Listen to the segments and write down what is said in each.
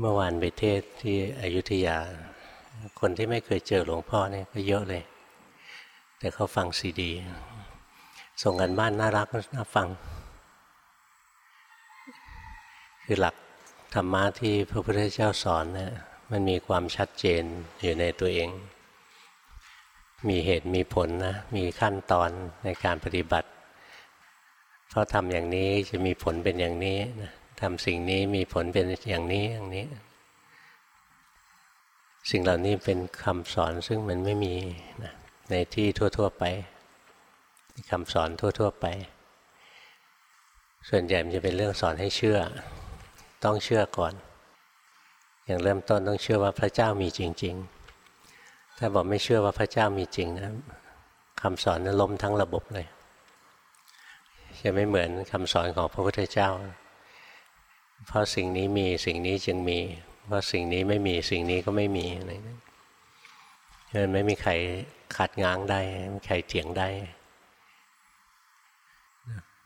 เมื่อวานไปเทศที่อยุธยา คนที่ไม่เคยเจอหลวงพ่อเนี่ยก็เยอะเลย แต่เขาฟังซีดี ส่งกันบ้านน่ารักน่าฟัง คือหลักธรรมะที่พระพุทธเจ้าสอนเนี่ยมันมีความชัดเจนอยู่ในตัวเอง มีเหตุมีผลนะ มีขั้นตอนในการปฏิบัติ เพราะทำอย่างนี้จะมีผลเป็นอย่างนี้นะ ทำสิ่งนี้มีผลเป็นอย่างนี้อย่างนี้ สิ่งเหล่านี้เป็นคำสอนซึ่งมันไม่มีนะในที่ทั่ว ๆ ไปคำสอนทั่ว ๆ ไป ส่วนใหญ่มันจะเป็นเรื่องสอนให้เชื่อ ต้องเชื่อก่อน อย่างเริ่มต้นต้องเชื่อว่าพระเจ้ามีจริง ๆ ถ้าบอกไม่เชื่อว่าพระเจ้ามีจริงนะคำสอนนั้นล้มทั้งระบบเลย จะไม่เหมือนคำสอนของพระพุทธเจ้า เพราะสิ่งนี้มีสิ่งนี้จึงมี เพราะสิ่งนี้ไม่มีสิ่งนี้ก็ไม่มีอะไรนั้นมันไม่มีใครขัดง้างได้ไม่มีใครเถียงได้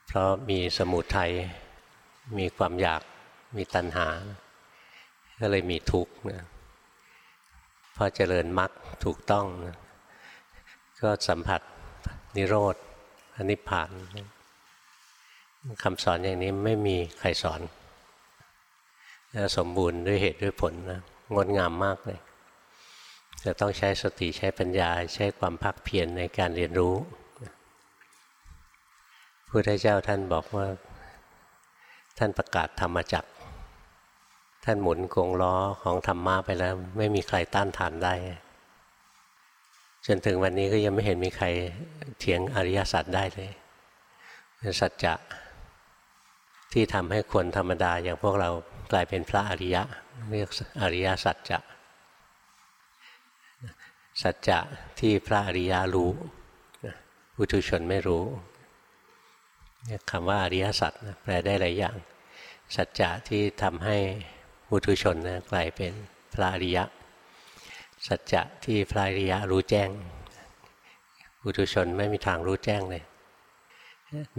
เพราะมีสมุทัยมีความอยากมีตัณหา ก็เลยมีทุกข์นะพอเจริญมรรคถูกต้องนะก็สัมผัสนิโรธอนิพพานคำสอนอย่างนี้ไม่มีใครสอน สมบูรณ์ด้วยเหตุด้วยผลนะงดงามมากเลย จะต้องใช้สติใช้ปัญญาใช้ความภาคเพียรในการเรียนรู้พุทธเจ้าท่านบอกว่า ท่านประกาศธรรมจักร ท่านหมุนกงล้อของธรรมะไปแล้ว ไม่มีใครต้านทานได้ จนถึงวันนี้ก็ยังไม่เห็นมีใครเถียงอริยสัจได้เลยเป็นสัจจะที่ทำให้คนธรรมดาอย่างพวกเรา กลายเป็นพระอริยะ เรียกอริยสัจจะสัจจะที่พระอริยะรู้อุทุชนไม่รู้คำว่าอริยสัจแปลได้หลายอย่าง สัจจะที่ทำให้อุทุชนกลายเป็นพระอริยะ สัจจะที่พระอริยะรู้แจ้งอุทุชนไม่มีทางรู้แจ้งเลย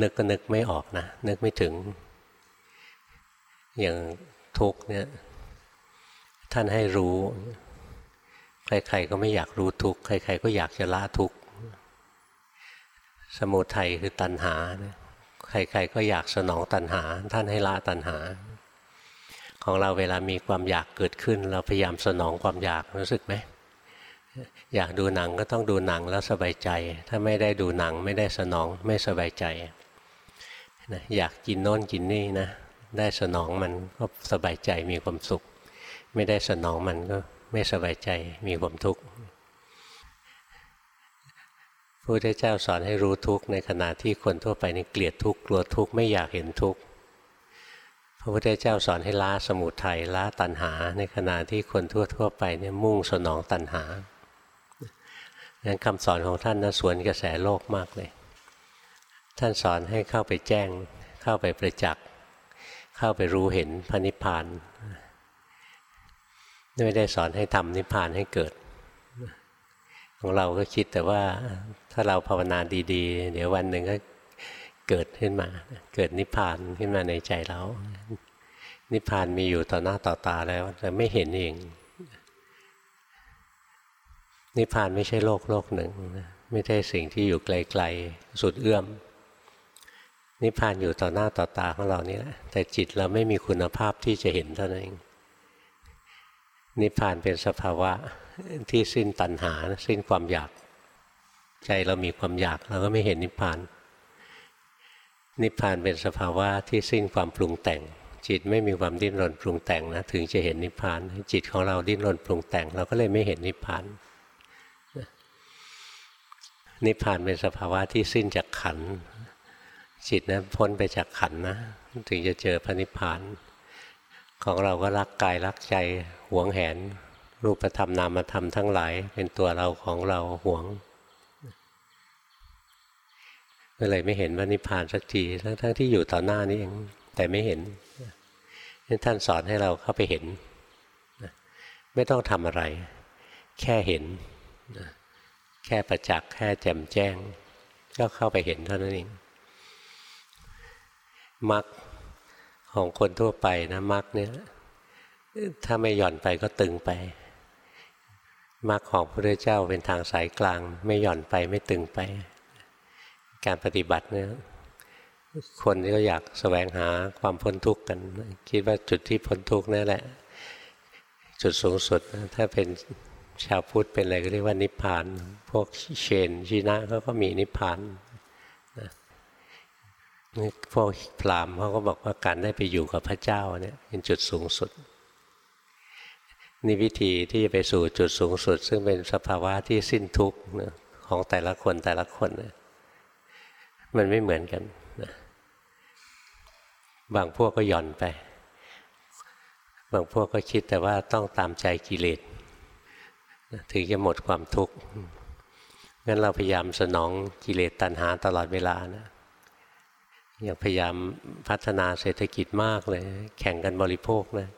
นึกก็นึกไม่ออกนะ นึกไม่ถึง อย่าง ทุกเนี่ยท่านให้รู้ ใครๆก็ไม่อยากรู้ทุกใครๆก็อยากจะละทุกสมุทัยคือตัณหา ใครๆก็อยากสนองตัณหา ท่านให้ละตัณหา ของเราเวลามีความอยากเกิดขึ้น เราพยายามสนองความอยากรู้สึกไหมอยากดูหนังก็ต้องดูหนังแล้วสบายใจ ถ้าไม่ได้ดูหนังไม่ได้สนองไม่สบายใจอยากกินโน้นกินนี่นะ ได้สนองมันก็สบายใจมีความสุข ไม่ได้สนองมันก็ไม่สบายใจมีความทุกข์พระพุทธเจ้าสอนให้รู้ทุกข์ในขณะที่คนทั่วไปนี่เกลียดทุกข์กลัวทุกข์ไม่อยากเห็นทุกข์พระพุทธเจ้าสอนให้ล้าสมุทัยล้าตัณหา ในขณะที่คนทั่วๆไปเนี่ยมุ่งสนองตัณหาดังนั้นคำสอนของท่านนะสวนกระแสโลกมากเลย ท่านสอนให้เข้าไปแจ้งเข้าไปประจักษ์ เข้าไปรู้เห็นพระนิพพานไม่ได้สอนให้ทำนิพพานให้เกิด ของเราก็คิดแต่ว่าถ้าเราภาวนาดีๆ เดี๋ยววันหนึ่งก็เกิดขึ้นมา เกิดนิพพานขึ้นมาในใจเรา นิพพานมีอยู่ต่อหน้าต่อตาแล้ว แต่ไม่เห็นเอง นิพพานไม่ใช่โลกโลกหนึ่ง ไม่ใช่สิ่งที่อยู่ไกลๆ สุดเอื้อม นิพพานอยู่ต่อหน้าต่อตาของเรานี่แหละแต่จิตเราไม่มีคุณภาพที่จะเห็นเท่านั้นเองนิพพานเป็นสภาวะที่สิ้นตัณหา สิ้นความอยาก ใจเรามีความอยากเราก็ไม่เห็นนิพพาน นิพพานเป็นสภาวะที่สิ้นความปรุงแต่ง จิตไม่มีความดิ้นรนปรุงแต่งนะถึงจะเห็นนิพพาน จิตของเราดิ้นรนปรุงแต่ง เราก็เลยไม่เห็นนิพพาน นิพพานเป็นสภาวะที่สิ้นจากขัน จิตนะพ้นไปจากขันนะ ถึงจะเจอพระนิพพาน ของเราก็รักกายรักใจหวงแหน รูปธรรมนามธรรมทั้งหลาย เป็นตัวเราของเราหวงก็เลยไม่เห็นว่านิพพานสักทีทั้งทั้งที่อยู่ต่อหน้านี้เองแต่ไม่เห็นท่านสอนให้เราเข้าไปเห็น ไม่ต้องทำอะไร แค่เห็น แค่ประจักษ์แค่แจ่มแจ้ง ก็เข้าไปเห็นเท่านั้นเอง มรรคของคนทั่วไปนะมรรคเนี่ยถ้าไม่หย่อนไปก็ตึงไปมรรคของพระเจ้าเป็นทางสายกลาง ไม่หย่อนไปไม่ตึงไป การปฏิบัติเนี่ยคนที่ก็อยากแสวงหาความพ้นทุกข์กัน คิดว่าจุดที่พ้นทุกข์นั่นแหละ จุดสูงสุด ถ้าเป็นชาวพุทธเป็นอะไรก็เรียกว่านิพพาน พวกเชนชีนะเขาก็มีนิพพาน พวกพราหมณ์เขาก็บอกว่าการได้ไปอยู่กับพระเจ้าเนี่ยเป็นจุดสูงสุดนี่วิธีที่จะไปสู่จุดสูงสุด ซึ่งเป็นสภาวะที่สิ้นทุกข์ของแต่ละคนแต่ละคนมันไม่เหมือนกันนะบางพวกก็หย่อนไป บางพวกก็คิดแต่ว่าต้องตามใจกิเลสถึงจะหมดความทุกข์งั้นเราพยายามสนองกิเลสตัณหาตลอดเวลานะ ย่างพยายามพัฒนาเศรษฐกิจมากเลย แข่งกันบริโภคนะ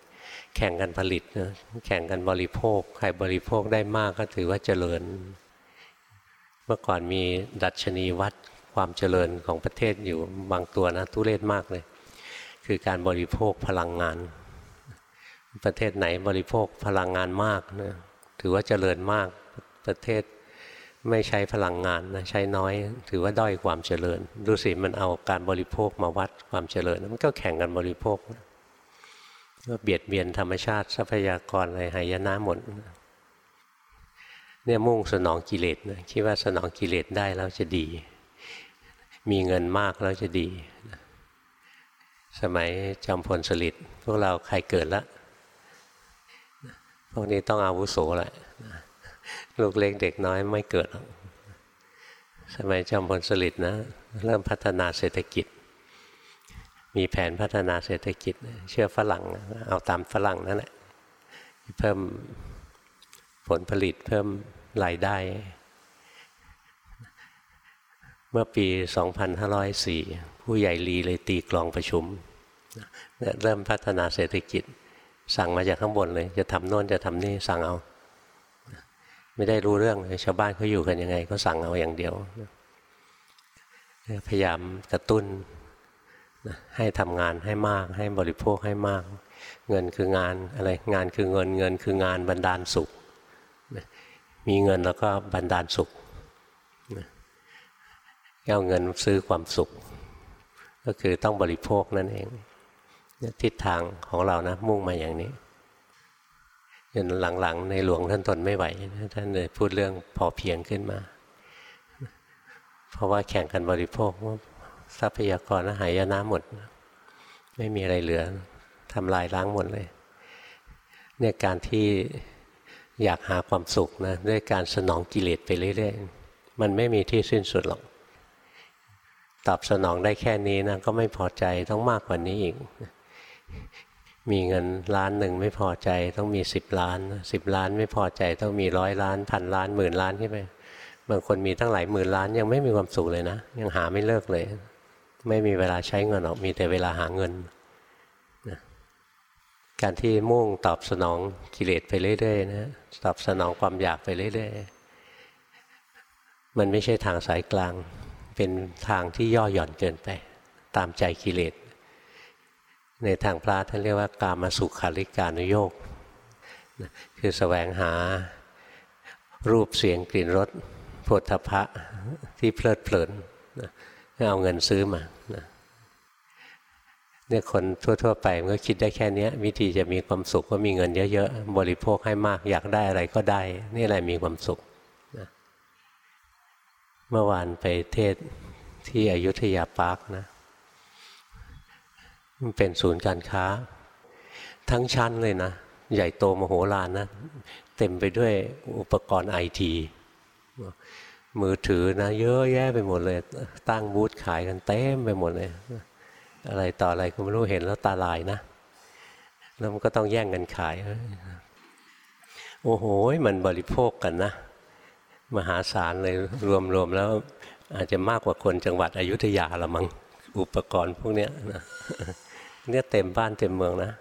แข่งกันผลิตนะแข่งกันบริโภค ใครบริโภคได้มากก็ถือว่าเจริญ เมื่อก่อนมีดัชนีวัดความเจริญของประเทศอยู่บางตัวนะทุเรศมากเลย คือการบริโภคพลังงาน ประเทศไหนบริโภคพลังงานมากนะถือว่าเจริญมากประเทศ ไม่ใช้พลังงานนะใช้น้อย ถือว่าด้อยความเจริญ ดูสิมันเอาการบริโภคมาวัดความเจริญ มันก็แข่งกันบริโภคก็เบียดเบียนธรรมชาติทรัพยากรอะไรหายนะหมดเนี่ยมุ่งสนองกิเลสนะคิดว่าสนองกิเลสได้แล้วจะดี มีเงินมากแล้วจะดี สมัยจอมพลสฤษดิ์พวกเราใครเกิดละพวกนี้ต้องอาวุโสแหละ ลูกเล็กเด็กน้อยไม่เกิด สมัยจอมพลสฤษดิ์นะ เริ่มพัฒนาเศรษฐกิจ มีแผนพัฒนาเศรษฐกิจ เชื่อฝรั่ง เอาตามฝรั่งนั่นแหละเพิ่มผลผลิตเพิ่มรายได้ เมื่อปี 2504 ผู้ใหญ่ลีเลยตีกลองประชุม เริ่มพัฒนาเศรษฐกิจ สั่งมาจากข้างบนเลย จะทำโน่นจะทำนี่สั่งเอา ไม่ได้รู้เรื่องเลยชาวบ้านเขาอยู่กันยังไงก็สั่งเอาอย่างเดียวพยายามกระตุ้นให้ทำงานให้มาก ให้บริโภคให้มาก เงินคืองานอะไรงานคือเงินเงินคืองานบรรดาลสุข มีเงินแล้วก็บรรดาลสุขเอาเงินซื้อความสุข ก็คือต้องบริโภคนั่นเองทิศทางของเรานะมุ่งมาอย่างนี้ จนหลังๆ ในหลวงท่านทนไม่ไหว ท่านเลยพูดเรื่องพอเพียงขึ้นมา เพราะว่าแข่งกันบริโภคทรัพยากรหายนะหมด ไม่มีอะไรเหลือทำลายล้างหมดเลยเนี่ยการที่อยากหาความสุขนะด้วยการสนองกิเลสไปเรื่อยๆ มันไม่มีที่สิ้นสุดหรอก ตอบสนองได้แค่นี้นะก็ไม่พอใจต้องมากกว่านี้อีก มีเงินล้านหนึ่งไม่พอใจต้องมีสิบล้านสิบล้านไม่พอใจต้องมีร้อยล้านพันล้านหมื่นล้านขึ้นไปบางคนมีตั้งหลายหมื่นล้านยังไม่มีความสุขเลยนะ ยังหาไม่เลิกเลย ไม่มีเวลาใช้เงินหรอกมีแต่เวลาหาเงินนะการที่มุ่งตอบสนองกิเลสไปเรื่อยๆนะตอบสนองความอยากไปเรื่อยๆมันไม่ใช่ทางสายกลาง เป็นทางที่ย่อหย่อนเกินไป ตามใจกิเลส ในทางพระท่านเรียกว่ากามาสุขาริการุโยกคือสแสวงหารูปเสียงกลิ่นรสโผฏฐพะที่เพลิดเพลินเอาเงินซื้อมาเนี่ยคนทั่ว ๆ ไปมันก็คิดได้แค่นี้วิธีจะมีความสุขก็มีเงินเยอะๆ บริโภคให้มากอยากได้อะไรก็ได้ นี่อะไรมีความสุขนะเมื่อวานไปเทศที่อยุธยาปาร์คนะ มันเป็นศูนย์การค้า ทั้งชั้นเลยนะ ใหญ่โตมโหฬารนะ เต็มไปด้วยอุปกรณ์ไอทีมือถือนะ เยอะแยะไปหมดเลย ตั้งบูธขายกันเต็มไปหมดเลย อะไรต่ออะไรก็ไม่รู้เห็นแล้วตาลายนะ แล้วมันก็ต้องแย่งกันขาย โอ้โหมันบริโภคกันนะ มหาศาลเลยรวมๆแล้วอาจจะมากกว่าคนจังหวัดอยุธยาละมังอุปกรณ์พวกเนี้ยนะ เนี่ยเต็มบ้านเต็มเมืองนะ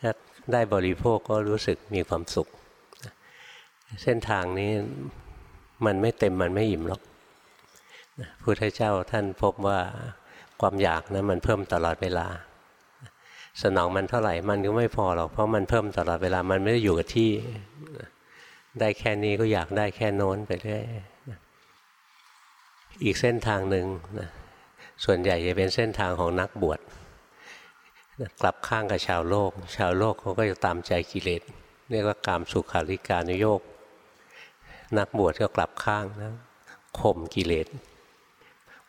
ถ้าได้บริโภคก็รู้สึกมีความสุข เส้นทางนี้มันไม่เต็มมันไม่อิ่มหรอกพุทธเจ้าท่านพบว่าความอยากนะั้นมันเพิ่มตลอดเวลา สนองมันเท่าไหร่มันก็ไม่พอหรอกเพราะมันเพิ่มตลอดเวลามันไม่ได้อยู่กับที่ได้แค่นี้ก็อยากได้แค่โน้นไปเรื่อยอีกเส้นทางหนึ่งนะส่วนใหญ่จะเป็นเส้นทางของนักบวช กลับข้างกับชาวโลก ชาวโลกเขาก็จะตามใจกิเลสเรียกว่ากามสุขาริการุโยกนักบวชก็กลับข้างนะข่มกิเลส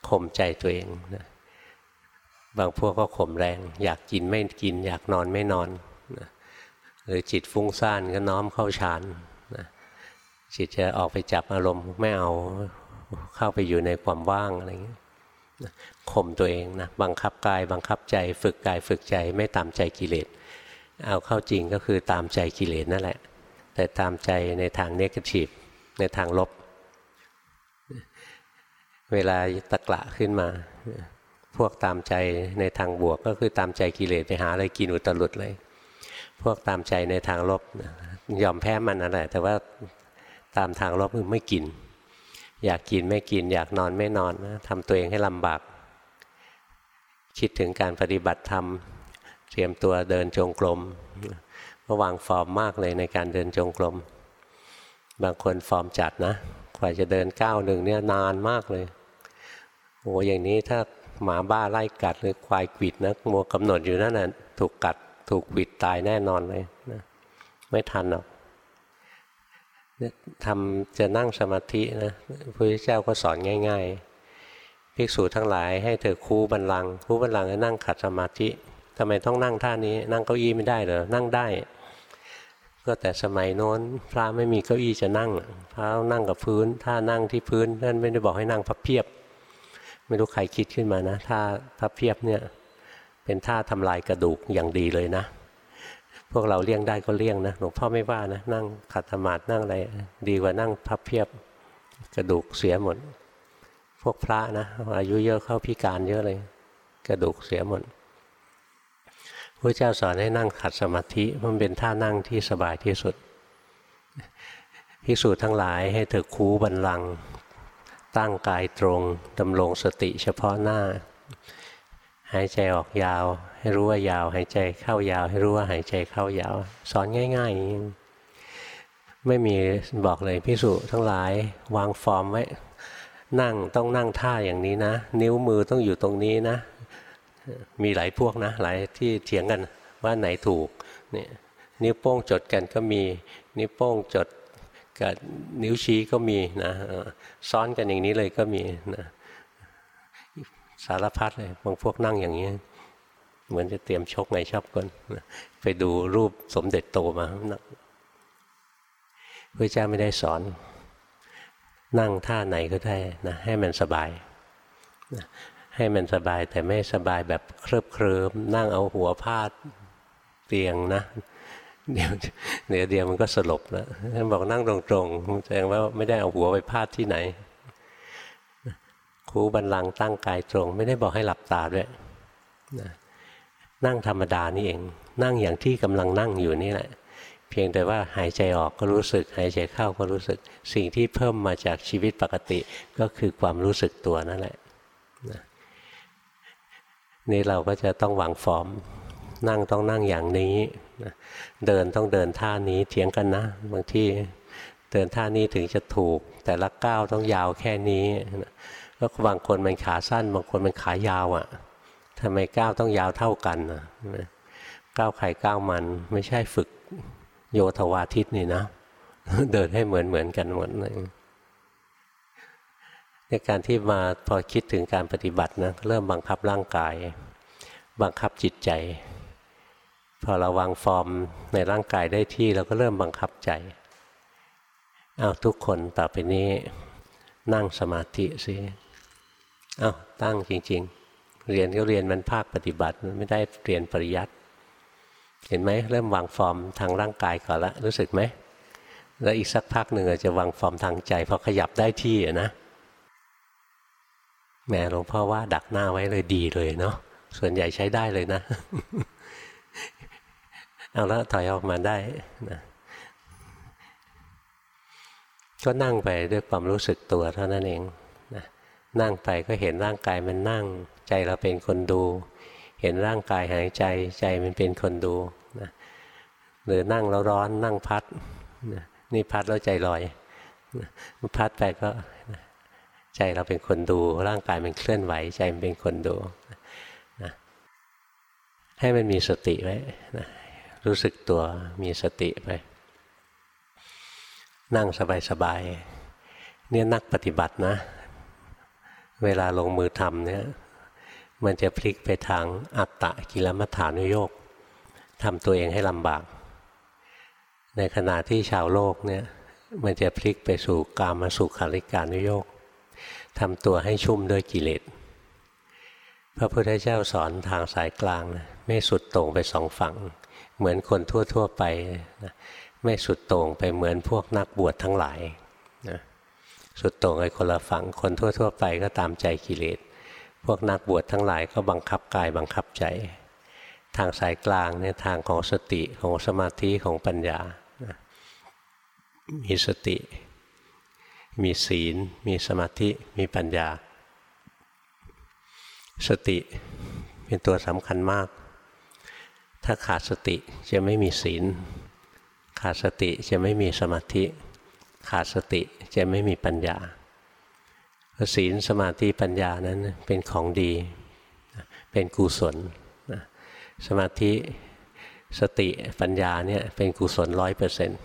ข่มใจตัวเองนะบางพวกก็ข่มแรง อยากกินไม่กิน อยากนอนไม่นอนนะหรือจิตฟุ้งซ่านก็น้อมเข้าฌานนะจิตจะออกไปจับอารมณ์ไม่เอาเข้าไปอยู่ในความว่างอะไรเงี้ย ข่มตัวเองนะบังคับกายบังคับใจฝึกกายฝึกใจไม่ตามใจกิเลสเอาเข้าจริงก็คือตามใจกิเลสนั่นแหละ แต่ตามใจในทางเนกาทีฟในทางลบ เวลาตะกละขึ้นมา พวกตามใจในทางบวกก็คือตามใจกิเลสไปหาอะไรกินอุตรุดเลย พวกตามใจในทางลบยอมแพ้มันนั่นแหละแต่ว่าตามทางลบคือไม่กิน อยากกินไม่กิน อยากนอนไม่นอนนะทำตัวเองให้ลำบาก คิดถึงการปฏิบัติธรรมเตรียมตัวเดินจงกรมก็วางฟอร์มมากเลยในการเดินจงกรม บางคนฟอร์มจัดนะกว่าจะเดินก้าวหนึ่งเนี่ยนานมากเลยโอ้อย่างนี้ถ้าหมาบ้าไล่กัดหรือควายกีดนะมัวกำหนดอยู่นั่นน่ะถูกกัดถูกกีดตายแน่นอนเลยนะไม่ทันหรอก ทำจะนั่งสมาธินะพระพุทธเจ้าก็สอนง่าย ๆ ภิกษุทั้งหลายให้เธอคู่บันลังคู่บันลังให้นั่งขัดสมาธิทำไมต้องนั่งท่านี้ นั่งเก้าอี้ไม่ได้เหรอนั่งได้ ก็แต่สมัยโน้นพระไม่มีเก้าอี้จะนั่งพระนั่งกับพื้นถ้านั่งที่พื้นท่านไม่ได้บอกให้นั่งพับเพียบ ไม่รู้ใครคิดขึ้นมานะถ้าพับเพียบเนี่ยเป็นท่าทำลายกระดูกอย่างดีเลยนะ พวกเราเลี่ยงได้ก็เลี่ยงนะหลวงพ่อไม่ว่านะนั่งขัดสมาธินั่งอะไรดีกว่านั่งพับเพียบกระดูกเสียหมด พวกพระนะอายุเยอะเข้าพิการเยอะเลย กระดูกเสียหมดพระเจ้าสอนให้นั่งขัดสมาธิมันเป็นท่านั่งที่สบายที่สุดพิสูจน์ทั้งหลายให้เธอคูบันลัง ตั้งกายตรงดำรงสติเฉพาะหน้า หายใจออกยาว ให้รู้ว่ายาว หายใจเข้ายาว ให้รู้ว่าหายใจเข้ายาว สอนง่ายๆ ไม่มีบอกเลยพิสูจทั้งหลายวางฟอร์มไว้ นั่งต้องนั่งท่าอย่างนี้นะ นิ้วมือต้องอยู่ตรงนี้นะ มีหลายพวกนะ หลายที่เถียงกันว่าไหนถูกเนี่ยนิ้วโป้งจดกันก็มีนิ้วโป้งจดกับนิ้วชี้ก็มีนะซ้อนกันอย่างนี้เลยก็มีนะ สารพัดเลยบางพวกนั่งอย่างนี้เหมือนจะเตรียมชกไงชอบกันไปดูรูปสมเด็จโตมาพระเจ้าไม่ได้สอน นั่งท่าไหนก็ได้นะให้มันสบายนะให้มันสบายแต่ไม่สบายแบบเคลิบเคลิมนั่งเอาหัวพาดเตียงนะเดี๋ยวเดี๋ยวเดียวมันก็สลบแล้วท่านบอกนั่งตรงๆแสดงว่าไม่ได้เอาหัวไปพาดที่ไหน คูบันลังตั้งกายตรง ไม่ได้บอกให้หลับตาด้วยนั่งธรรมดานี่เอง นั่งอย่างที่กำลังนั่งอยู่นี่แหละ เพียงแต่ว่าหายใจออกก็รู้สึก หายใจเข้าก็รู้สึก สิ่งที่เพิ่มมาจากชีวิตปกติก็คือความรู้สึกตัวนั่นแหละนี่เราก็จะต้องวางฟอร์ม นั่งต้องนั่งอย่างนี้เดินต้องเดินท่านี้เถียงกันนะ บางที่เดินท่านี้ถึงจะถูก แต่ละก้าวต้องยาวแค่นี้ แล้วบางคนมันขาสั้น บางคนมันขายาวอะ่ะทำไมก้าวต้องยาวเท่ากันนะก้าวไข่ก้าวมันไม่ใช่ฝึกโยธวาทิตนี่นะ เดินให้เหมือนเหมือนกันหมดเลยในการที่มาพอคิดถึงการปฏิบัตินะเริ่มบังคับร่างกาย บังคับจิตใจ พอเราวางฟอร์มในร่างกายได้ที่เราก็เริ่มบังคับใจเอาทุกคนต่อไปนี้นั่งสมาธิสิ อาตั้งจริง ๆ เรียนก็เรียนมันภาคปฏิบัติมันไม่ได้เรียนปริยัติเห็นไหมเริ่มวางฟอร์มทางร่างกายก่อนละรู้สึกไหมแล้วอีกสักพักหนึ่งอาจจะวางฟอร์มทางใจพอขยับได้ที่นะแม่หลวงพ่อว่าดักหน้าไว้เลยดีเลยเนาะส่วนใหญ่ใช้ได้เลยนะ เอาละถอยออกมาได้นะก็นั่งไปด้วยความรู้สึกตัวเท่านั้นเอง นั่งไปก็เห็นร่างกายมันนั่ง ใจเราเป็นคนดู เห็นร่างกายหายใจใจมันเป็นคนดูนะหรือนั่งแล้วร้อนนั่งพัดนะนี่พัดแล้วใจลอยนะพัดไปก็ใจเราเป็นคนดู ร่างกายมันเคลื่อนไหว ใจมันเป็นคนดูนะให้มันมีสติไว้นะรู้สึกตัวมีสติไป นั่งสบายๆเนี่ยนักปฏิบัตินะ เวลาลงมือทำเนี่ยมันจะพลิกไปทางอัตตะกิลมัฐานุโยกทำตัวเองให้ลำบาก ในขณะที่ชาวโลกเนี่ยมันจะพลิกไปสู่กามาสุขาริการนุโยกทำตัวให้ชุ่มด้วยกิเลสพระพุทธเจ้าสอนทางสายกลางนะไม่สุดโต่งไปสองฝั่ง เหมือนคนทั่ว ๆ ไปนะไม่สุดโต่งไปเหมือนพวกนักบวชทั้งหลายนะ สุดโต่งไอ้คนละฝั่งคนทั่ว ๆ ไปก็ตามใจกิเลสพวกนักบวชทั้งหลายก็บังคับกายบังคับใจ ทางสายกลางเนี่ยทางของสติของสมาธิของปัญญา มีสติ มีศีล มีสมาธิ มีปัญญา สติเป็นตัวสำคัญมาก ถ้าขาดสติจะไม่มีศีล ขาดสติจะไม่มีสมาธิ ขาดสติจะไม่มีปัญญาศีลสมาธิปัญญานั้นเป็นของดี เป็นกุศลสมาธิสติปัญญาเนี่ยเป็นกุศลร้อยเปอร์เซ็นต์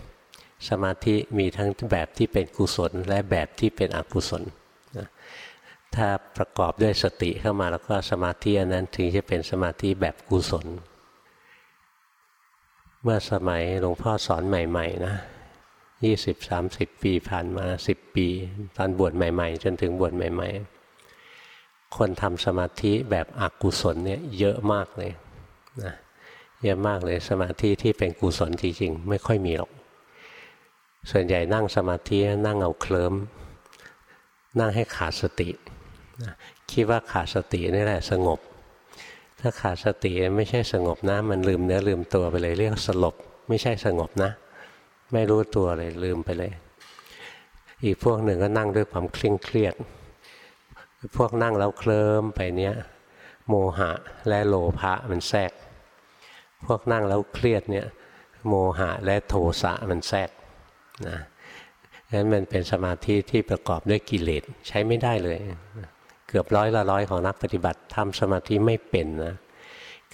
สมาธิมีทั้งแบบที่เป็นกุศลและแบบที่เป็นอกุศล ถ้าประกอบด้วยสติเข้ามาแล้วก็สมาธิอันนั้นถึงจะเป็นสมาธิแบบกุศล เมื่อสมัยหลวงพ่อสอนใหม่ ๆ นะ ยี่สิบสามสิบปีผ่านมาสิบปี ตอนบวชใหม่ ๆ จนถึงบวชใหม่ ๆ คนทำสมาธิแบบอกุศลเนี่ยเยอะมากเลยนะเยอะมากเลยสมาธิที่เป็นกุศลจริงๆ ไม่ค่อยมีหรอก ส่วนใหญ่นั่งสมาธินั่งเอาเคลิมนั่งให้ขาดสตินะคิดว่าขาดสตินี่แหละสงบ ถ้าขาดสติไม่ใช่สงบนะ มันลืมเนื้อลืมตัวไปเลยเรียกสลบ ไม่ใช่สงบนะ ไม่รู้ตัวเลยลืมไปเลย อีกพวกหนึ่งก็นั่งด้วยความเคร่งเครียด พวกนั่งแล้วเคลิ้มไปเนี้ยโมหะและโลภะมันแทรก พวกนั่งแล้วเครียดเนี่ยโมหะและโทสะมันแทรกนะนั้นมันเป็นสมาธิที่ประกอบด้วยกิเลสใช้ไม่ได้เลย เกือบร้อยละร้อยของนักปฏิบัติทำสมาธิไม่เป็นนะ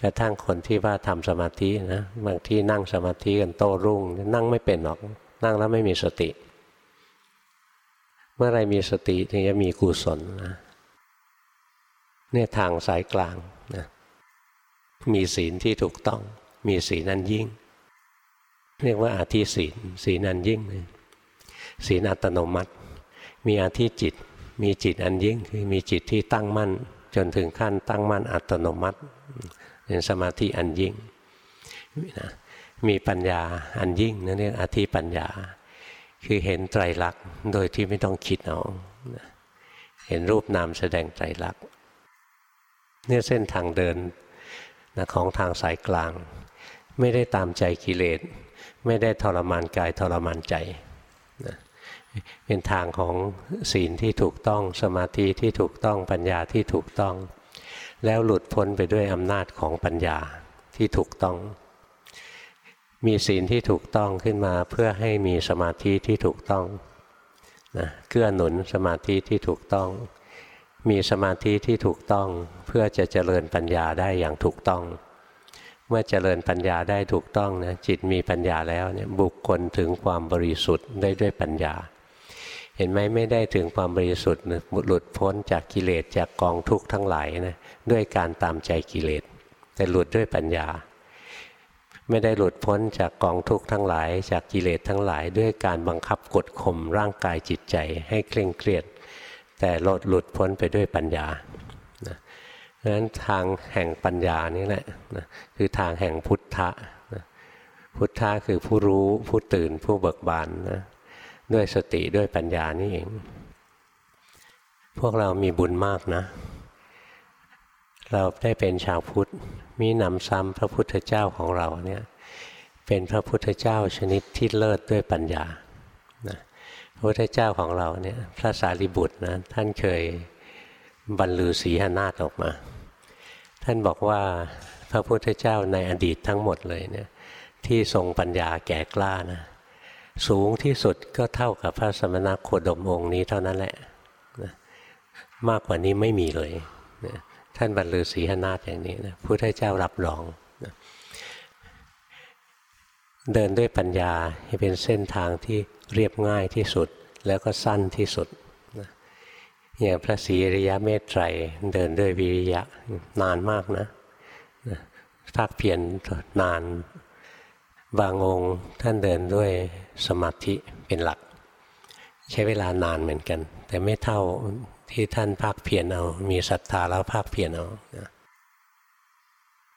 กระทั่งคนที่ว่าทำสมาธินะบางที่นั่งสมาธิกันโต้รุ่ง นั่งไม่เป็นหรอก นั่งแล้วไม่มีสติ เมื่อไรมีสติถึงจะมีกุศลนะเนี่ยทางสายกลางนะมีศีลที่ถูกต้อง มีศีลนันยิ่ง เรียกว่าอาธิศีลศีลนันยิ่งเลยศีลอัตโนมัติ มีอาธิจิต มีจิตอันยิ่งคือมีจิตที่ตั้งมั่น จนถึงขั้นตั้งมั่นอัตโนมัติ เป็นสมาธิอันยิ่งนะมีปัญญาอันยิ่งนั่นเรียกอธิปัญญา คือเห็นไตรลักษณ์โดยที่ไม่ต้องคิดเอาเห็นรูปนามแสดงไตรลักษณ์เนี่ยเส้นทางเดินนะของทางสายกลาง ไม่ได้ตามใจกิเลสไม่ได้ทรมานกายทรมานใจนะเป็นทางของศีลที่ถูกต้องสมาธิที่ถูกต้องปัญญาที่ถูกต้อง แล้วหลุดพ้นไปด้วยอำนาจของปัญญาที่ถูกต้อง มีศีลที่ถูกต้องขึ้นมาเพื่อให้มีสมาธิที่ถูกต้องนะเกื้อหนุนสมาธิที่ถูกต้อง มีสมาธิที่ถูกต้อง เพื่อจะเจริญปัญญาได้อย่างถูกต้อง เมื่อเจริญปัญญาได้ถูกต้องนะจิตมีปัญญาแล้วเนี่ยบุคคลถึงความบริสุทธิ์ได้ด้วยปัญญา เห็นไหมไม่ได้ถึงความบริสุทธิ์หลุดพ้นจากกิเลสจากกองทุกข์ทั้งหลายนะด้วยการตามใจกิเลส แต่หลุดด้วยปัญญา ไม่ได้หลุดพ้นจากกองทุกข์ทั้งหลาย จากกิเลสทั้งหลาย ด้วยการบังคับกดข่มร่างกายจิตใจให้เคร่งเครียด แต่ลดหลุดพ้นไปด้วยปัญญานะเพราะนั้นทางแห่งปัญญานี่แหละนะคือทางแห่งพุทธะพุทธะคือผู้รู้ผู้ตื่นผู้เบิกบานนะ ด้วยสติด้วยปัญญานี่เอง พวกเรามีบุญมากนะ เราได้เป็นชาวพุทธ มีนำซ้ำพระพุทธเจ้าของเราเนี่ยเป็นพระพุทธเจ้าชนิดที่เลิศด้วยปัญญานะพระพุทธเจ้าของเราเนี่ยพระสารีบุตรนะท่านเคยบรรลือศีหนาฏออกมา ท่านบอกว่าพระพุทธเจ้าในอดีตทั้งหมดเลยเนี่ยที่ทรงปัญญาแก่กล้านะ สูงที่สุดก็เท่ากับพระสมณโคดมองค์นี้เท่านั้นแหละนะมากกว่านี้ไม่มีเลยนะท่านบรรลือศีหนาฏอย่างนี้นะพุทธเจ้ารับรองนะเดินด้วยปัญญาเป็นเส้นทางที่เรียบง่ายที่สุดแล้วก็สั้นที่สุดนะอย่างพระศรีอริยะเมตไตรเดินด้วยวิริยะนานมากนะนะภาคเพียรนานบางองค์ท่านเดินด้วย สมาธิเป็นหลัก ใช้เวลานานเหมือนกัน แต่ไม่เท่าที่ท่านภาคเพียรเอา มีศรัทธาแล้วภาคเพียรเอา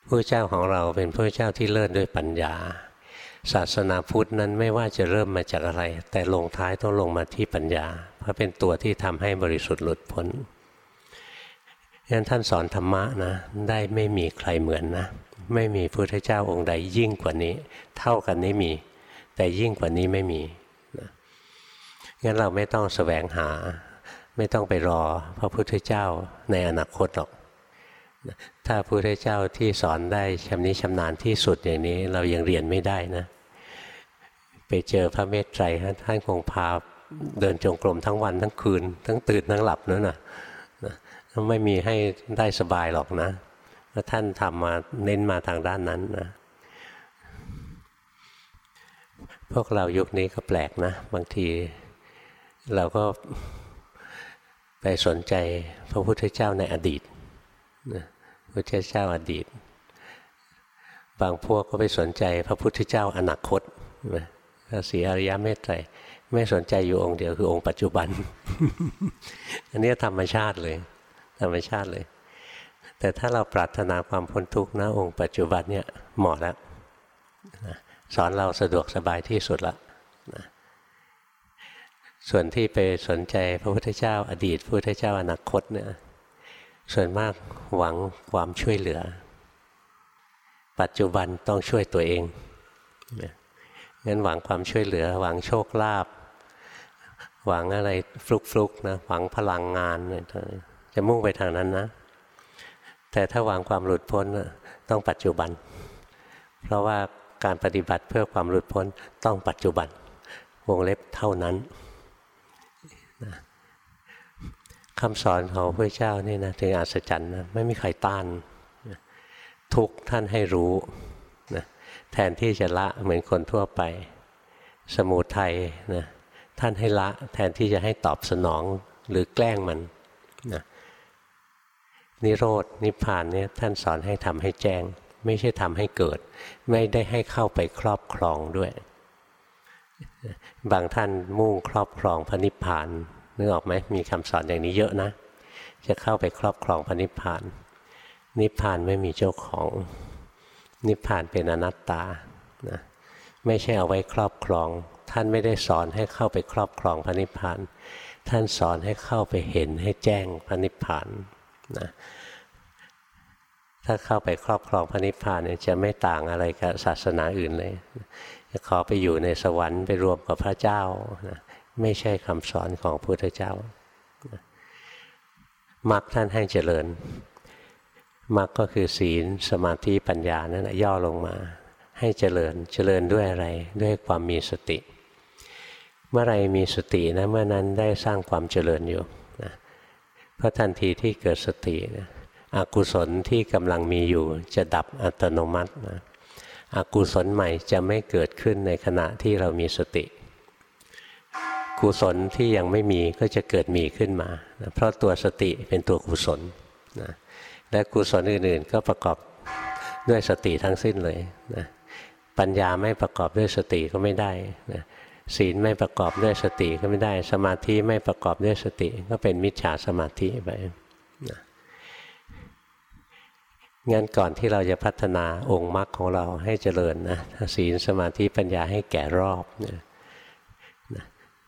พระเจ้าของเราเป็นพระเจ้าที่เลิศด้วยปัญญา ศาสนาพุทธนั้นไม่ว่าจะเริ่มมาจากอะไร แต่ลงท้ายต้องลงมาที่ปัญญา เพราะเป็นตัวที่ทำให้บริสุทธิ์หลุดพ้นงั้นท่านสอนธรรมะนะ ได้ไม่มีใครเหมือนนะ ไม่มีพุทธเจ้าองค์ใดยิ่งกว่านี้ เท่ากันนี้มี แต่ยิ่งกว่านี้ไม่มีนะงั้นเราไม่ต้องแสวงหา ไม่ต้องไปรอพระพุทธเจ้าในอนาคตหรอก ถ้าพระพุทธเจ้าที่สอนได้ชำนิชำนาญที่สุดอย่างนี้เรายังเรียนไม่ได้นะ ไปเจอพระเมตไตรท่านคงพาเดินจงกรมทั้งวันทั้งคืน ทั้งตื่นทั้งหลับนั่นนะไม่มีให้ได้สบายหรอกนะท่านทำมาเน้นมาทางด้านนั้นนะ พวกเรายุคนี้ก็แปลกนะ บางทีเราก็ไปสนใจพระพุทธเจ้าในอดีตนะพระพุทธเจ้าอดีต บางพวกก็ไปสนใจพระพุทธเจ้าอนาคตพระศรีอริยเมตไตรไม่สนใจอยู่องค์เดียวคือองค์ปัจจุบัน อันนี้ธรรมชาติเลย ธรรมชาติเลย แต่ถ้าเราปรารถนาความพ้นทุกข์นะองค์ปัจจุบันเนี่ยเหมาะแล้ว สอนเราสะดวกสบายที่สุดละนะส่วนที่ไปสนใจพระพุทธเจ้า อดีตพระพุทธเจ้าอนาคตเนี่ยส่วนมากหวังความช่วยเหลือ ปัจจุบันต้องช่วยตัวเองงั้นหวังความช่วยเหลือ หวังโชคลาภหวังอะไรฟลุกๆนะหวังพลังงานเนี่ยจะมุ่งไปทางนั้นนะ แต่ถ้าหวางความหลุดพ้นต้องปัจจุบัน เพราะว่า การปฏิบัติเพื่อความหลุดพ้นต้องปัจจุบัน วงเล็บเท่านั้นคำสอนของพระเจ้านี่นะถึงอัศจรรย์นะไม่มีใครต้าน ทุกท่านให้รู้นะแทนที่จะละเหมือนคนทั่วไป สมุทัยนะท่านให้ละแทนที่จะให้ตอบสนองหรือแกล้งมันนะนิโรดนิพพานเนี่ยท่านสอนให้ทำให้แจ้ง ไม่ใช่ทำให้เกิด ไม่ได้ให้เข้าไปครอบครองด้วย บางท่านมุ่งครอบครองพระนิพพานนึกออกไหมมีคำสอนอย่างนี้เยอะนะ จะเข้าไปครอบครองพระนิพพาน นิพพานไม่มีเจ้าของ นิพพานเป็นอนัตตานะไม่ใช่เอาไว้ครอบครอง ท่านไม่ได้สอนให้เข้าไปครอบครองพระนิพพาน ท่านสอนให้เข้าไปเห็นให้แจ้งพระนิพพานนะ ถ้าเข้าไปครอบครองพระนิพพานเนี่ยจะไม่ต่างอะไรกับศาสนาอื่นเลยจะขอไปอยู่ในสวรรค์ไปรวมกับพระเจ้านะไม่ใช่คำสอนของพระพุทธเจ้ามรรคท่านให้เจริญมรรคก็คือศีลสมาธิปัญญานั่นแหละย่อลงมา ให้เจริญเจริญด้วยอะไรด้วยความมีสติ เมื่อไรมีสตินะเมื่อนั้นได้สร้างความเจริญอยู่เพราะทันทีที่เกิดสตินะ อกุศลที่กำลังมีอยู่จะดับอัตโนมัตินะอกุศลใหม่จะไม่เกิดขึ้นในขณะที่เรามีสติ กุศลที่ยังไม่มีก็จะเกิดมีขึ้นมานะเพราะตัวสติเป็นตัวกุศลนะและกุศลอื่นๆ ก็ประกอบด้วยสติทั้งสิ้นเลยนะปัญญาไม่ประกอบด้วยสติก็ไม่ได้นะศีลไม่ประกอบด้วยสติก็ไม่ได้ สมาธิไม่ประกอบด้วยสติ ก็เป็นมิจฉาสมาธิไปนะ งั้นก่อนที่เราจะพัฒนาองค์มรรคของเราให้เจริญนะศีลสมาธิปัญญาให้แก่รอบนะนะ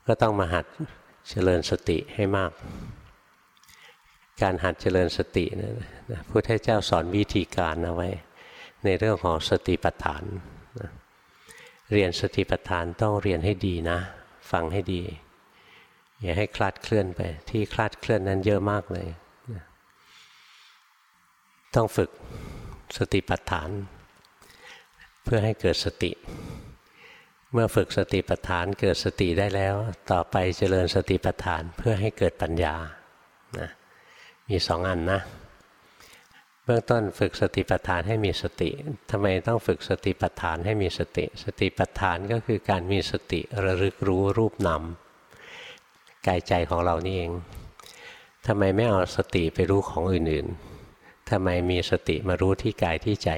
ก็ต้องมาหัดเจริญสติให้มาก การหัดเจริญสตินะนะพุทธเจ้าสอนวิธีการเอาไว้ ในเรื่องของสติปัฏฐานนะเรียนสติปัฏฐานต้องเรียนให้ดีนะ ฟังให้ดี อย่าให้คลาดเคลื่อนไป ที่คลาดเคลื่อนนั้นเยอะมากเลย ต้องฝึกสติปัฏฐาน เพื่อให้เกิดสติ เมื่อฝึกสติปัฏฐานเกิดสติได้แล้ว ต่อไปเจริญสติปัฏฐานเพื่อให้เกิดปัญญานะมีสองอันนะเบื้องต้นฝึกสติปัฏฐานให้มีสติทำไมต้องฝึกสติปัฏฐานให้มีสติ สติปัฏฐานก็คือการมีสติระลึกรู้รูปนามกายใจของเรานี่เองทำไมไม่เอาสติไปรู้ของอื่นๆ ทำไมมีสติมารู้ที่กายที่ใจ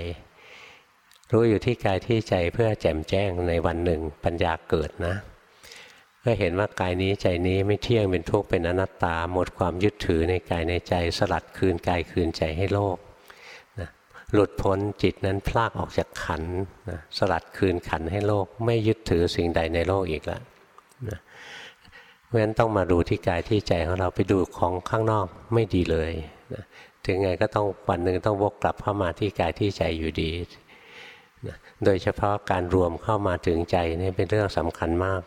รู้อยู่ที่กายที่ใจเพื่อแจ่มแจ้งในวันหนึ่งปัญญาเกิดนะก็เห็นว่ากายนี้ใจนี้ไม่เที่ยงเป็นทุกข์เป็นอนัตตา หมดความยึดถือในกายในใจ สลัดคืนกายคืนใจให้โลกนะหลุดพ้นจิตนั้นพลากออกจากขันนะสลัดคืนขันให้โลก ไม่ยึดถือสิ่งใดในโลกอีกแล้วนะเพราะฉะนั้นต้องมาดูที่กายที่ใจของเราไปดูของข้างนอกไม่ดีเลย ถึงไงก็ต้องวันหนึ่งต้องวกกลับเข้ามาที่กายที่ใจอยู่ดีนะโดยเฉพาะการรวมเข้ามาถึงใจนี่เป็นเรื่องสำคัญมาก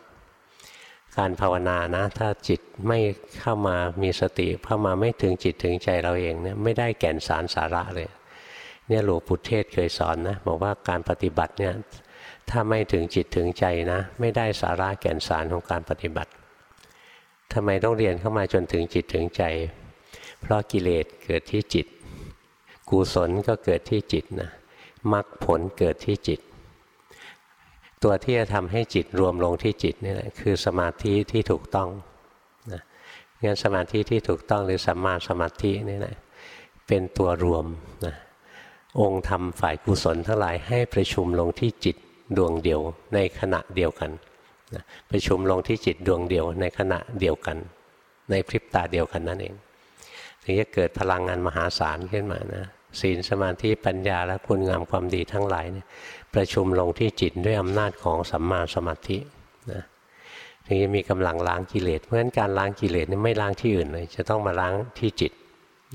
การภาวนานะ ถ้าจิตไม่เข้ามามีสติเข้ามาไม่ถึงจิตถึงใจเราเองเนี่ยไม่ได้แก่นสารสาระเลย เนี่ยหลวงปู่เทศเคยสอนนะบอกว่าการปฏิบัติเนี่ยถ้าไม่ถึงจิตถึงใจนะ ไม่ได้สาระแก่นสารของการปฏิบัติทำไมต้องเรียนเข้ามาจนถึงจิตถึงใจ เพราะกิเลสเกิดที่จิต กุศลก็เกิดที่จิตนะมรรคผลเกิดที่จิต ตัวที่จะทำให้จิตรวมลงที่จิตนี่แหละคือสมาธิที่ถูกต้องนะงั้นสมาธิที่ถูกต้องหรือสัมมาสมาธินี่แหละเป็นตัวรวมนะองค์ธรรมฝ่ายกุศลทั้งหลายให้ประชุมลงที่จิตดวงเดียวในขณะเดียวกันประชุมลงที่จิตดวงเดียวในขณะเดียวกัน ในพริบตาเดียวกันนั่นเอง ถึงจะเกิดพลังงานมหาศาลขึ้นมานะศีลสมาธิปัญญาและคุณงามความดีทั้งหลายเนี่ยประชุมลงที่จิตด้วยอำนาจของสัมมาสมาธินะถึงจะมีกำลังล้างกิเลสเพราะฉะนั้นการล้างกิเลสนี่ไม่ล้างที่อื่นเลย จะต้องมาล้างที่จิต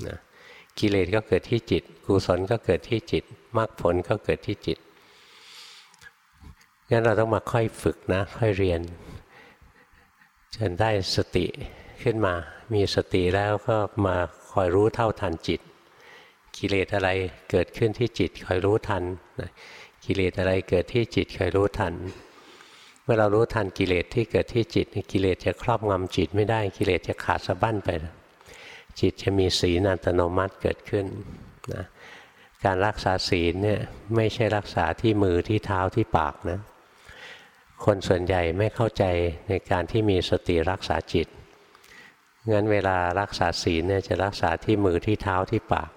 นะกิเลสก็เกิดที่จิต กุศลก็เกิดที่จิตมรรคผลก็เกิดที่จิตงั้นเราต้องมาค่อยฝึกนะค่อยเรียนจนได้สติขึ้นมา มีสติแล้วก็มา คอยรู้เท่าทันจิต กิเลสอะไรเกิดขึ้นที่จิตคอยรู้ทันกิเลสอะไรเกิดที่จิตคอยรู้ทัน เมื่อเรารู้ทันกิเลสที่เกิดที่จิตกิเลสจะครอบงำจิตไม่ได้กิเลสจะขาดสะบั้นไป จิตจะมีศีลอัตโนมัติเกิดขึ้นนะการรักษาศีลเนี่ยไม่ใช่รักษาที่มือที่เท้าที่ปากนะคนส่วนใหญ่ไม่เข้าใจในการที่มีสติรักษาจิต งั้นเวลารักษาศีลเนี่ยจะรักษาที่มือที่เท้าที่ปาก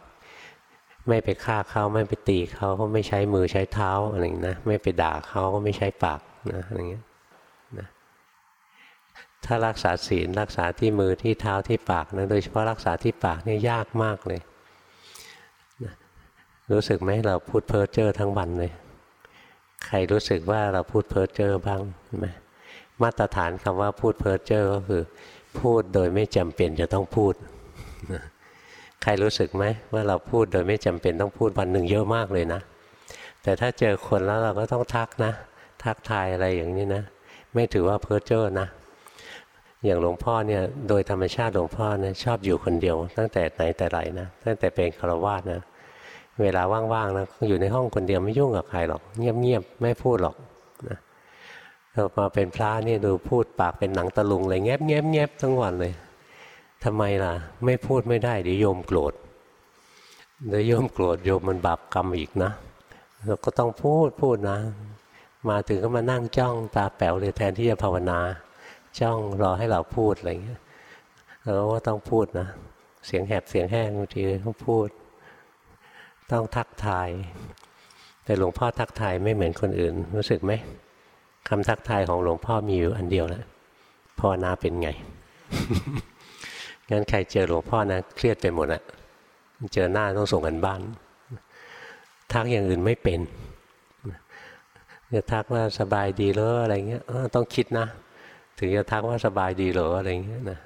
ไม่ไปฆ่าเขาไม่ไปตีเขาก็ไม่ใช้มือใช้เท้าอะไรอย่างนี้นะไม่ไปด่าเขาก็ไม่ใช้ปากนะอะไรเงี้ยนะถ้ารักษาศีลรักษาที่มือที่เท้าที่ปากนะโดยเฉพาะรักษาที่ปากนี่ยากมากเลยนะรู้สึกไหมเราพูดเพ้อเจ้อทั้งวันเลย ใครรู้สึกว่าเราพูดเพ้อเจ้อบ้างไหมมาตรฐานคำว่าพูดเพ้อเจ้อก็คือ พูดโดยไม่จำเป็นจะต้องพูด ใครรู้สึกไหมว่าเราพูดโดยไม่จำเป็นต้องพูดวันหนึ่งเยอะมากเลยนะ แต่ถ้าเจอคนแล้วเราก็ต้องทักนะ ทักทายอะไรอย่างนี้นะ ไม่ถือว่าเพ้อเจ้อนะ อย่างหลวงพ่อเนี่ยโดยธรรมชาติหลวงพ่อเนี่ยชอบอยู่คนเดียว ตั้งแต่ไหนแต่ไรนะตั้งแต่เป็นฆราวาสนะเวลาว่างๆนะอยู่ในห้องคนเดียวไม่ยุ่งกับใครหรอก เงียบๆไม่พูดหรอกนะ เรามาเป็นพระนี่ดูพูดปากเป็นหนังตะลุงเลยเงียบเงียบเงียบทั้งวันเลยทำไมล่ะ ไม่พูดไม่ได้เดี๋ยวโยมโกรธเดี๋ยวโยมโกรธโยมมันบาปกรรมอีกนะเราก็ต้องพูดพูดนะ มาถึงก็มานั่งจ้องตาแป๋วเลยแทนที่จะภาวนา จ้องรอให้เราพูดอะไรเงี้ยเราก็ต้องพูดนะ เสียงแหบเสียงแห้งบางทีต้องพูด ต้องทักทาย แต่หลวงพ่อทักทายไม่เหมือนคนอื่นรู้สึกไหม คำทักทายของหลวงพ่อมีอยู่อันเดียวแหละภาวนาเป็นไง งั้นใครเจอหลวงพ่อนะเครียดไปหมดอะเจอหน้าต้องส่งกันบ้าน ทักอย่างอื่นไม่เป็นจะทักว่าสบายดีหรืออะไรเงี้ยต้องคิดนะ ถึงจะทักว่าสบายดีหรืออะไรเงี้ยนะ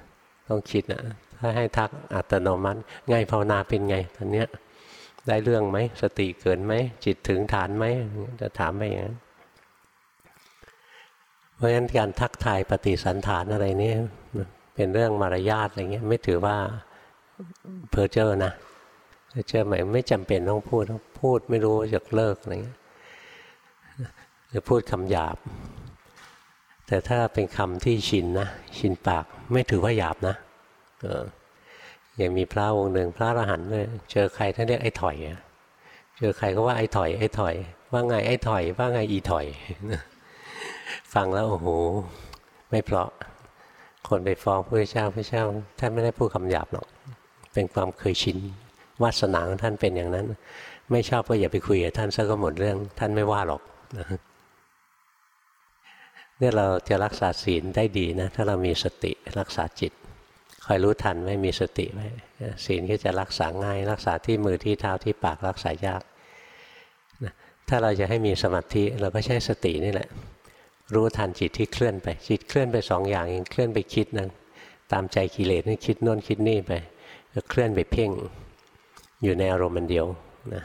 ต้องคิดนะถ้าให้ทักอัตโนมัติไงภาวนาเป็นไงตอนเนี้ยได้เรื่องไหมสติเกินไหมจิตถึงฐานไหมจะถามไปอย่างนั้น เพราะฉะนั้นการทักทายปฏิสันฐานอะไรนี่เป็นเรื่องมารยาทอะไรเงี้ยไม่ถือว่าเพอเจอร์นะเจอใหม่ไม่จำเป็นต้องพูดพูดไม่รู้จะเลิกอะไรเงี้ยหรือพูดคำหยาบ แต่ถ้าเป็นคำที่ชินนะชินปากไม่ถือว่าหยาบนะเอออย่างมีพระองค์หนึ่งพระอรหันต์เลยเจอใครท่านเรียกไอ้ถอยเจอใครก็ว่าไอ้ถอยไอ้ถอย ว่าไงไอ้ถอย ว่าไงอีถอย ฟังแล้วโอ้โห ไม่เพราะ คนไปฟ้องพระเจ้าพระเจ้าท่านไม่ได้พูดคำหยาบหรอก เป็นความเคยชินวาสนาของท่านเป็นอย่างนั้น ไม่ชอบก็อย่าไปคุยกับท่านซะก็หมดเรื่อง ท่านไม่ว่าหรอกเนี่ยเราจะรักษาศีลได้ดีนะ ถ้าเรามีสติรักษาจิต คอยรู้ทันไม่มีสติไว้ศีลก็จะรักษาง่าย รักษาที่มือที่เท้าที่ปากรักษายากถ้าเราจะให้มีสมาธิเราก็ใช้สตินี่แหละ รู้ทันจิตที่เคลื่อนไป จิตเคลื่อนไปสองอย่างเองเคลื่อนไปคิดนะตามใจกิเลสนี่คิดโน่นคิดนี่ไปก็เคลื่อนไปเพ่ง อยู่ในอารมณ์มันเดียวนะ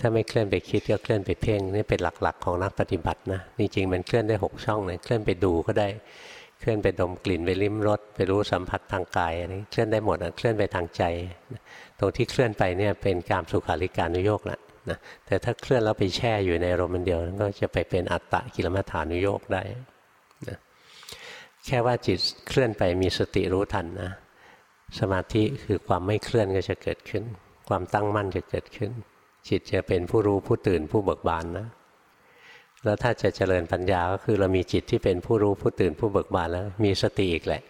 ถ้าไม่เคลื่อนไปคิดก็เคลื่อนไปเพ่งนี่เป็นหลักๆ ของนักปฏิบัตินะจริงๆมันเคลื่อนได้หกช่องเลยเคลื่อนไปดูก็ได้เคลื่อนไปดมกลิ่นไปลิ้มรสไปรู้สัมผัสทางกายอันนี้เคลื่อนได้หมดนะเคลื่อนไปทางใจ ตรงที่เคลื่อนไปเนี่ยเป็นการสุขาริการุโยกแหละ นะแต่ถ้าเคลื่อนแล้วไปแช่อยู่ในอารมณ์เดียวก็จะไปเป็นอัตตะกิลมัฐานุโยกได้นะแค่ว่าจิตเคลื่อนไปมีสติรู้ทันนะ สมาธิคือความไม่เคลื่อนก็จะเกิดขึ้น ความตั้งมั่นจะเกิดขึ้น จิตจะเป็นผู้รู้ผู้ตื่นผู้เบิกบานนะแล้วถ้าจะเจริญปัญญาก็คือเรามีจิตที่เป็นผู้รู้ผู้ตื่นผู้เบิกบานแล้ว มีสติอีกแหละ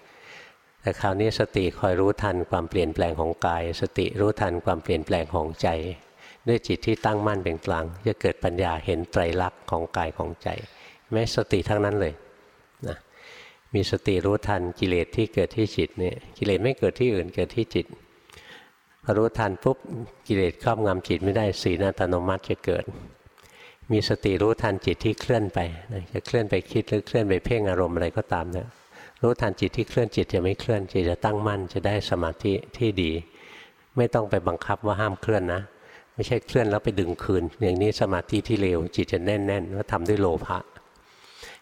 แต่คราวนี้สติคอยรู้ทันความเปลี่ยนแปลงของกาย สติรู้ทันความเปลี่ยนแปลงของใจ ด้วยจิตที่ตั้งมั่นเป็นกลาง จะเกิดปัญญาเห็นไตรลักษณ์ของกายของใจ แม้สติทั้งนั้นเลยนะมีสติรู้ทันกิเลสที่เกิดที่จิตเนี่ยกิเลสไม่เกิดที่อื่นเกิดที่จิตพอรู้ทันปุ๊บกิเลสครอบงำจิตไม่ได้สีนาตโนมัติจะเกิด มีสติรู้ทันจิตที่เคลื่อนไปนะจะเคลื่อนไปคิดหรือเคลื่อนไปเพ่งอารมณ์อะไรก็ตามเนะรู้ทันจิตที่เคลื่อนจิตจะไม่เคลื่อนจิตจะตั้งมั่นจะได้สมาธิที่ดี ไม่ต้องไปบังคับว่าห้ามเคลื่อนนะ ไม่ใช่เคลื่อนแล้วไปดึงคืน อย่างนี้สมาธิที่เร็วจิตจะแน่นแน่นว่าทำด้วยโลภะ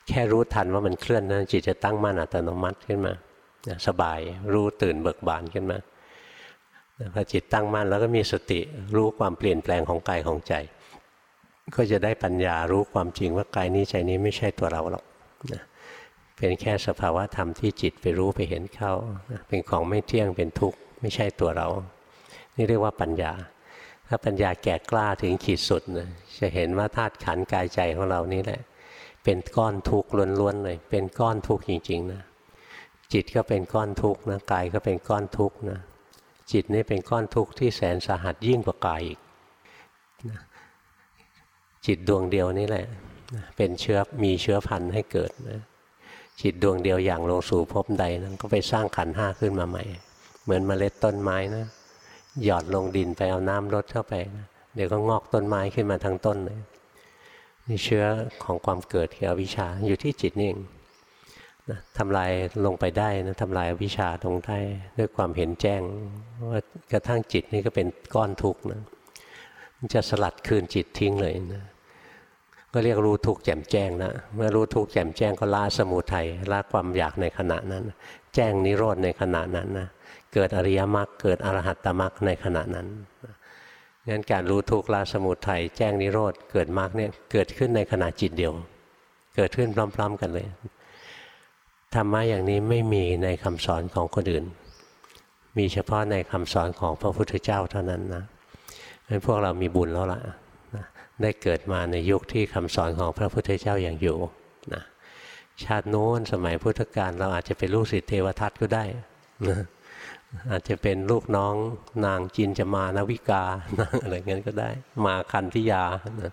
แค่รู้ทันว่ามันเคลื่อนนะจิตจะตั้งมั่นอัตโนมัติขึ้นมาสบายรู้ตื่นเบิกบานขึ้นมาพอจิตตั้งมั่นแล้วก็มีสติรู้ความเปลี่ยนแปลงของกายของใจ ก็จะได้ปัญญารู้ความจริงว่ากายนี้ใจนี้ไม่ใช่ตัวเราหรอกเป็นแค่สภาวะธรรมที่จิตไปรู้ไปเห็นเข้า เป็นของไม่เที่ยงเป็นทุกข์ไม่ใช่ตัวเรา นี่เรียกว่าปัญญา ถ้าปัญญาแก่กล้าถึงขีดสุดนะจะเห็นว่าธาตุขันกายใจของเรานี่แหละ เป็นก้อนทุกข์ล้วนๆเลย เป็นก้อนทุกข์จริงๆนะจิตก็เป็นก้อนทุกข์นะกายก็เป็นก้อนทุกข์นะจิตนี่เป็นก้อนทุกข์ที่แสนสาหัสยิ่งกว่ากายอีกนะจิตดวงเดียวนี่แหละ เป็นเชื้อมีเชื้อพันธุ์ให้เกิดนะจิตดวงเดียวอย่างลงสู่ภพใดนั้นก็ไปสร้างขันห้าขึ้นมาใหม่ เหมือนเมล็ดต้นไม้นะ หยอดลงดินไปเอาน้ำรดเข้าไปนะเดี๋ยวก็งอกต้นไม้ขึ้นมาทั้งต้นเลยนี่เชื้อของความเกิดคืออวิชชาอยู่ที่จิตนี่เองนะทำลายลงไปได้นะทำลายอวิชาตรงได้ด้วยความเห็นแจ้งว่ากระทั่งจิตนี่ก็เป็นก้อนทุกข์นะมันจะสลัดคืนจิตทิ้งเลยนะ ก็เรียกรู้ทุกข์แจ่มแจ้งนะเมื่อรู้ทุกข์แจ่มแจ้งก็ละสมุทัยละความอยากในขณะนั้น แจ้งนิโรธในขณะนั้นนะเกิดอริยมรรคเกิดอรหัตตมรรคในขณะนั้นงั้นการรู้ทุกข์ละสมุทัยแจ้งนิโรธเกิดมรรคเนี่ยเกิดขึ้นในขณะจิตเดียว เกิดขึ้นพร้อม ๆ กันเลยธรรมะอย่างนี้ไม่มีในคำสอนของคนอื่น มีเฉพาะในคำสอนของพระพุทธเจ้าเท่านั้นนะงั้นพวกเรามีบุญแล้วล่ะ ได้เกิดมาในยุคที่คำสอนของพระพุทธเจ้าอย่างอยู่นะชาติโน้นสมัยพุทธกาลเราอาจจะเป็นลูกศิษย์เทวทัตก็ได้นะอาจจะเป็นลูกน้องนางจินจะมานวิกาอะไรเงี้ยก็ได้ มาคันธิยานะ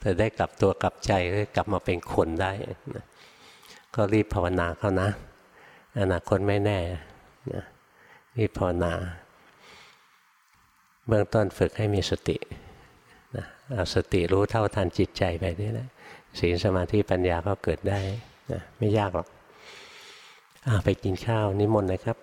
แต่ได้กลับตัวกลับใจกลับมาเป็นคนได้นะก็รีบภาวนาเขานะ อนาคตไม่แน่นะรีบภาวนา เบื้องต้นฝึกให้มีสติ เอาสติรู้เท่าทันจิตใจไปนี่แหละศีลสมาธิปัญญาก็เกิดได้นะไม่ยากหรอกอไปกินข้าวนิมนต์เลยครับ